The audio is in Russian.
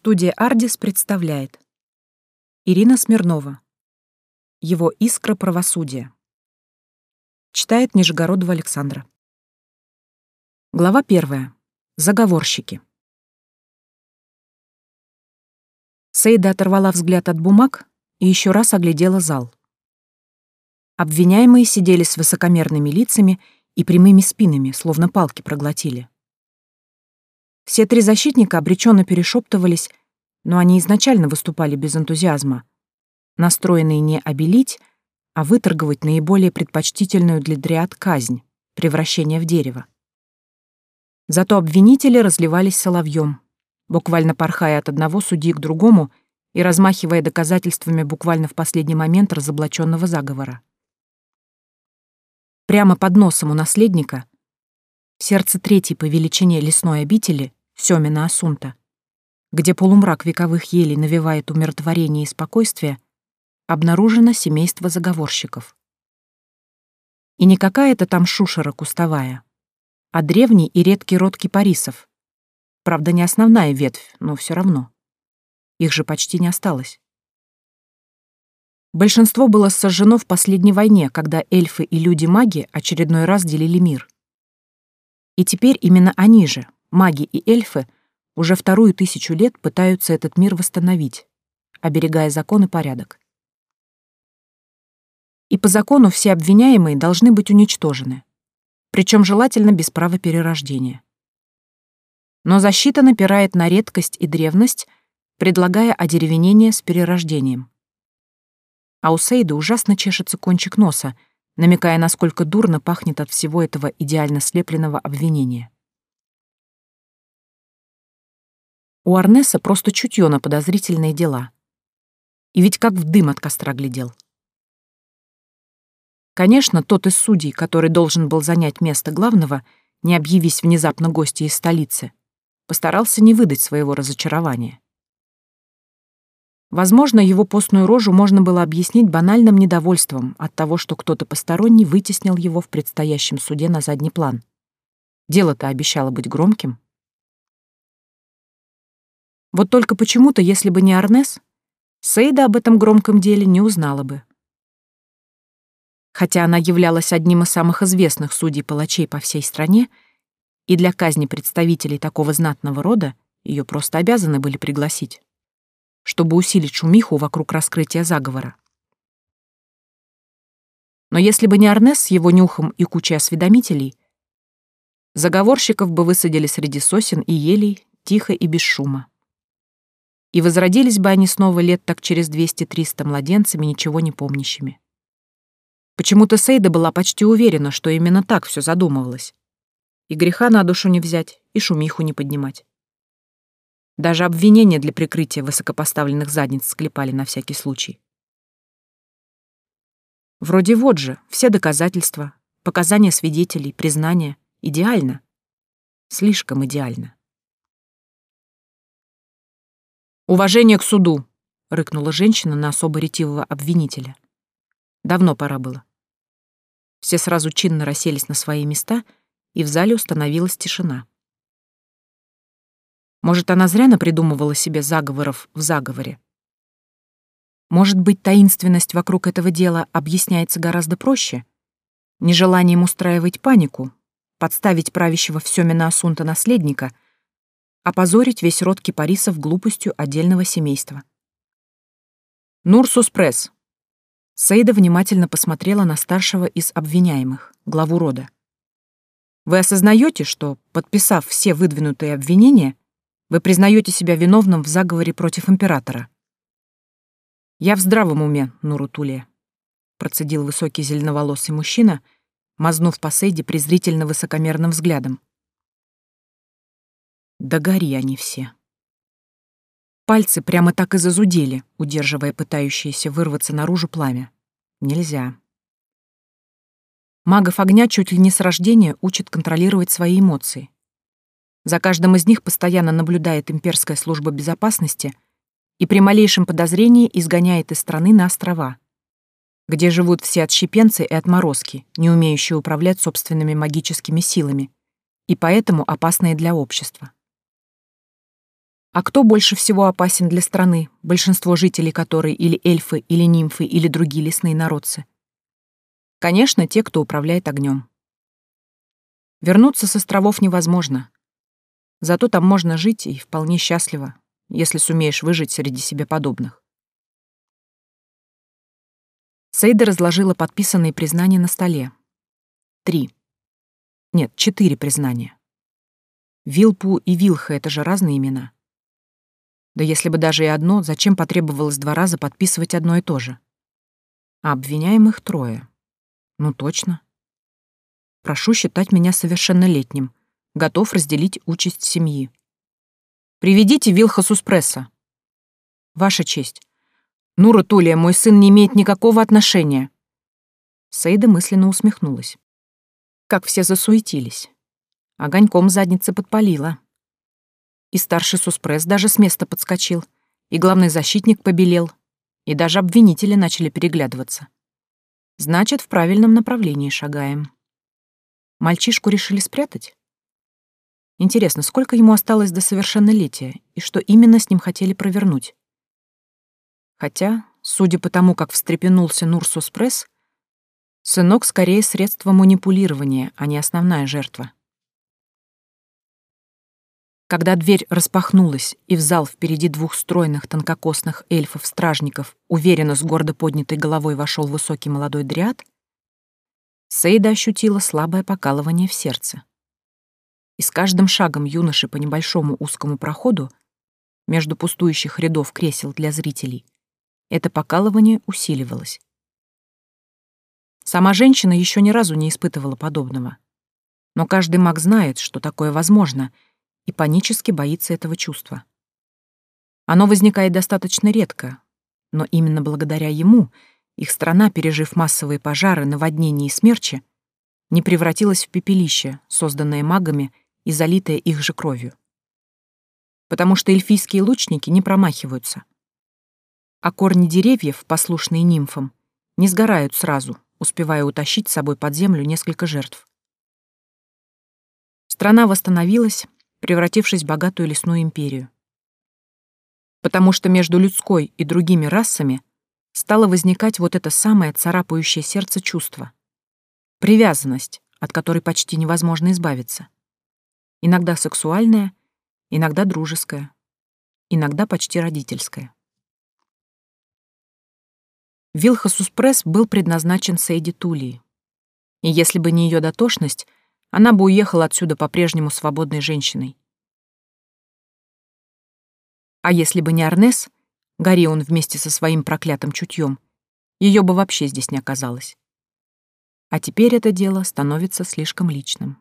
Студия «Ардис» представляет Ирина Смирнова Его искра правосудия Читает Нижегородова Александра Глава первая. Заговорщики Сейда оторвала взгляд от бумаг и еще раз оглядела зал. Обвиняемые сидели с высокомерными лицами и прямыми спинами, словно палки проглотили. Все три защитника обреченно перешептывались, но они изначально выступали без энтузиазма, настроенные не обелить, а выторговать наиболее предпочтительную для дриад казнь — превращение в дерево. Зато обвинители разливались соловьем, буквально порхая от одного судьи к другому и размахивая доказательствами буквально в последний момент разоблаченного заговора. Прямо под носом у наследника, в сердце третьей по величине лесной обители, Семина Асунта, где полумрак вековых елей навевает умиротворение и спокойствие, обнаружено семейство заговорщиков. И не какая-то там шушера кустовая, а древний и редкий род кипарисов. Правда, не основная ветвь, но все равно. Их же почти не осталось. Большинство было сожжено в последней войне, когда эльфы и люди-маги очередной раз делили мир. И теперь именно они же, маги и эльфы уже вторую тысячу лет пытаются этот мир восстановить, оберегая закон и порядок. И по закону все обвиняемые должны быть уничтожены, причем желательно без права перерождения. Но защита напирает на редкость и древность, предлагая одеревенение с перерождением. А у Сейда ужасно чешется кончик носа, намекая, насколько дурно пахнет от всего этого идеально слепленного обвинения. У Арнеса просто чутье на подозрительные дела. И ведь как в дым от костра глядел. Конечно, тот из судей, который должен был занять место главного, не объявись внезапно гости из столицы, постарался не выдать своего разочарования. Возможно, его постную рожу можно было объяснить банальным недовольством от того, что кто-то посторонний вытеснил его в предстоящем суде на задний план. Дело-то обещало быть громким. Вот только почему-то, если бы не Арнес, Сейда об этом громком деле не узнала бы. Хотя она являлась одним из самых известных судей-палачей по всей стране, и для казни представителей такого знатного рода ее просто обязаны были пригласить, чтобы усилить шумиху вокруг раскрытия заговора. Но если бы не Арнес с его нюхом и кучей осведомителей, заговорщиков бы высадили среди сосен и елей тихо и без шума. И возродились бы они снова лет так через 200-300 младенцами, ничего не помнящими. Почему-то Сейда была почти уверена, что именно так все задумывалось. И греха на душу не взять, и шумиху не поднимать. Даже обвинения для прикрытия высокопоставленных задниц склепали на всякий случай. Вроде вот же, все доказательства, показания свидетелей, признания. Идеально. Слишком идеально. «Уважение к суду!» — рыкнула женщина на особо ретивого обвинителя. Давно пора было. Все сразу чинно расселись на свои места, и в зале установилась тишина. Может, она зря напридумывала себе заговоров в заговоре? Может быть, таинственность вокруг этого дела объясняется гораздо проще? Нежеланием устраивать панику, подставить правящего в Сёмина Асунта наследника — опозорить весь род кипарисов глупостью отдельного семейства. «Нурсус Пресс!» Сейда внимательно посмотрела на старшего из обвиняемых, главу рода. «Вы осознаете, что, подписав все выдвинутые обвинения, вы признаете себя виновным в заговоре против императора?» «Я в здравом уме, Нурутулия», — процедил высокий зеленоволосый мужчина, мазнув по Сейде презрительно высокомерным взглядом. Да гори они все. Пальцы прямо так и зазудели, удерживая пытающееся вырваться наружу пламя. Нельзя. Магов огня чуть ли не с рождения учат контролировать свои эмоции. За каждым из них постоянно наблюдает имперская служба безопасности и при малейшем подозрении изгоняет из страны на острова, где живут все отщепенцы и отморозки, не умеющие управлять собственными магическими силами, и поэтому опасные для общества. А кто больше всего опасен для страны, большинство жителей которой или эльфы, или нимфы, или другие лесные народцы? Конечно, те, кто управляет огнем. Вернуться с островов невозможно. Зато там можно жить и вполне счастливо, если сумеешь выжить среди себе подобных. Сейда разложила подписанные признания на столе. Три. Нет, четыре признания. Вилпу и Вилха — это же разные имена. Да если бы даже и одно, зачем потребовалось два раза подписывать одно и то же? А обвиняемых трое. Ну точно. Прошу считать меня совершеннолетним. Готов разделить участь семьи. Приведите Вилха Суспресса. Ваша честь. Нура Тулия, мой сын не имеет никакого отношения. Сейда мысленно усмехнулась. Как все засуетились. Огоньком задницы подпалила. И старший Суспресс даже с места подскочил, и главный защитник побелел, и даже обвинители начали переглядываться. Значит, в правильном направлении шагаем. Мальчишку решили спрятать? Интересно, сколько ему осталось до совершеннолетия, и что именно с ним хотели провернуть? Хотя, судя по тому, как встрепенулся Нур Суспресс, сынок скорее средство манипулирования, а не основная жертва. Когда дверь распахнулась, и в зал впереди двух стройных тонкокосных эльфов-стражников уверенно с гордо поднятой головой вошел высокий молодой дриад, Сейда ощутила слабое покалывание в сердце. И с каждым шагом юноши по небольшому узкому проходу между пустующих рядов кресел для зрителей это покалывание усиливалось. Сама женщина еще ни разу не испытывала подобного. Но каждый маг знает, что такое возможно — и панически боится этого чувства. Оно возникает достаточно редко, но именно благодаря ему их страна, пережив массовые пожары, наводнения и смерчи, не превратилась в пепелище, созданное магами и залитое их же кровью. Потому что эльфийские лучники не промахиваются. А корни деревьев, послушные нимфам, не сгорают сразу, успевая утащить с собой под землю несколько жертв. Страна восстановилась, превратившись в богатую лесную империю. Потому что между людской и другими расами стало возникать вот это самое царапающее сердце чувство. Привязанность, от которой почти невозможно избавиться. Иногда сексуальная, иногда дружеская, иногда почти родительская. Вилхасус Пресс был предназначен Сейди Тулии. И если бы не ее дотошность, она бы уехала отсюда по-прежнему свободной женщиной. А если бы не Арнес, гори он вместе со своим проклятым чутьем, ее бы вообще здесь не оказалось. А теперь это дело становится слишком личным.